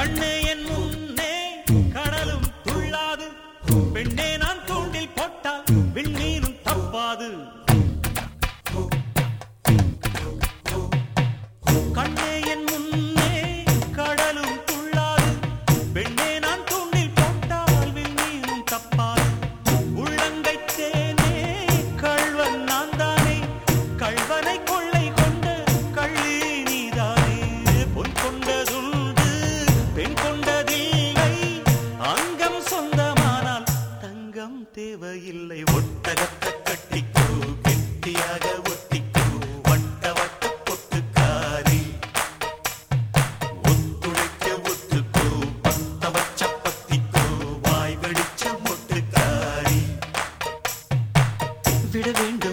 கண்ணே விட வேண்டும்.